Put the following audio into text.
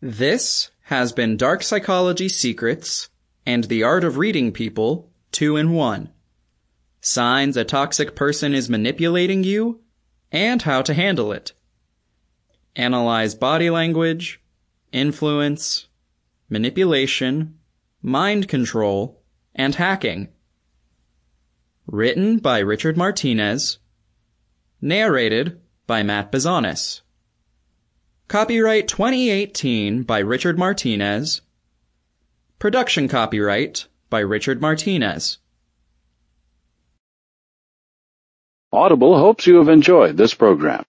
This has been Dark Psychology Secrets and the Art of Reading People 2 in 1. Signs a toxic person is manipulating you and how to handle it. Analyze body language, influence, manipulation, mind control, and hacking. Written by Richard Martinez. Narrated by Matt Bazanis. Copyright 2018 by Richard Martinez. Production copyright by Richard Martinez. Audible hopes you have enjoyed this program.